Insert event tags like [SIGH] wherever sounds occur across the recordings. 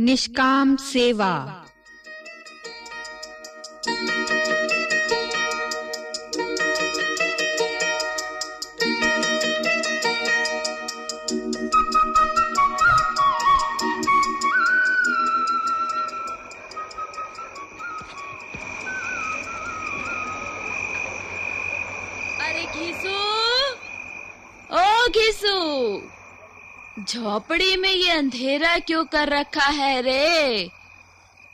निष्काम सेवा। अरे घिसू। ओ घिसू। झोपड़ी में ये अंधेरा क्यों कर रखा है रे?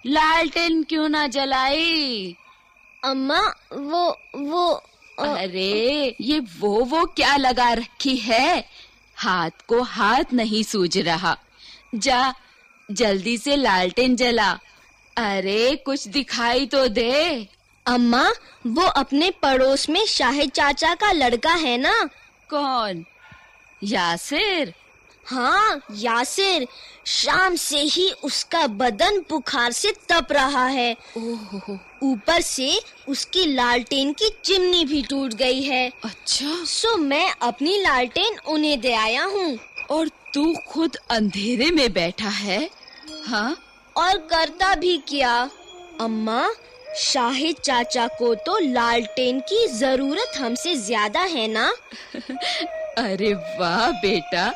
लालटेन क्यों ना जलाई? अम्मा वो वो अरे ये वो वो क्या लगा रखी है? हाथ को हाथ नहीं सूझ रहा। जा जल्दी से लालटेन जला। अरे कुछ दिखाई तो दे। अम्मा वो अपने पड़ोस में शाहिद चाचा का लड़का है ना? कौन? यासिर? हाँ यासिर शाम से ही उसका बदन बुखार से तप रहा है। ओहो। ऊपर से उसकी लालटेन की चिमनी भी टूट गई है। अच्छा। सो मैं अपनी लालटेन उन्हें दे आया हूँ। और तू खुद अंधेरे में बैठा है? हाँ? और करता भी क्या। अम्मा शाहिद चाचा को तो लालटेन की ज़रूरत हमसे ज़्यादा है ना? [LAUGHS] अरे वाह बेटा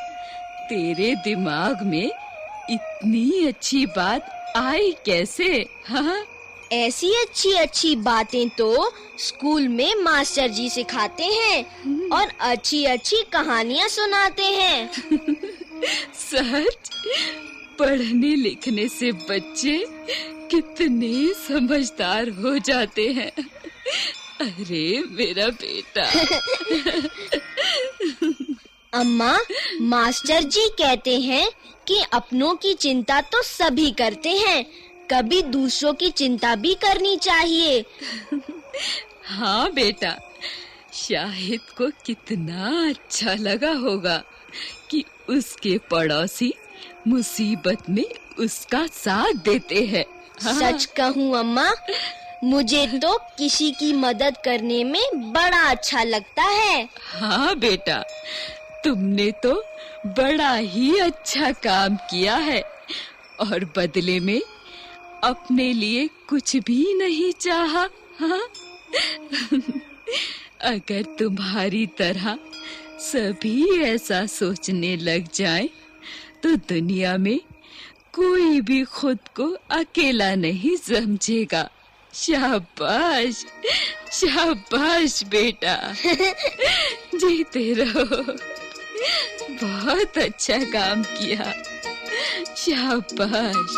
तेरे दिमाग में इतनी अच्छी बात आई कैसे? हाँ? ऐसी अच्छी अच्छी बातें तो स्कूल में मास्टर जी सिखाते हैं और अच्छी अच्छी कहानियाँ सुनाते हैं। [LAUGHS] सच पढ़ने लिखने से बच्चे कितने समझदार हो जाते हैं। अरे मेरा बेटा। [LAUGHS] अम्मा मास्टर जी कहते हैं कि अपनों की चिंता तो सभी करते हैं। कभी दूसरों की चिंता भी करनी चाहिए। हाँ बेटा शाहिद को कितना अच्छा लगा होगा कि उसके पड़ोसी मुसीबत में उसका साथ देते हैं। हाँ, सच कहूँ अम्मा मुझे तो किसी की मदद करने में बड़ा अच्छा लगता है। हाँ बेटा तुमने तो बड़ा ही अच्छा काम किया है और बदले में अपने लिए कुछ भी नहीं चाहा हाँ? अगर तुम्हारी तरह सभी ऐसा सोचने लग जाएँ, तो दुनिया में कोई भी खुद को अकेला नहीं समझेगा। शाबाश शाबाश बेटा। [LAUGHS] जीते रहो। बहुत अच्छा काम किया। शाबाश।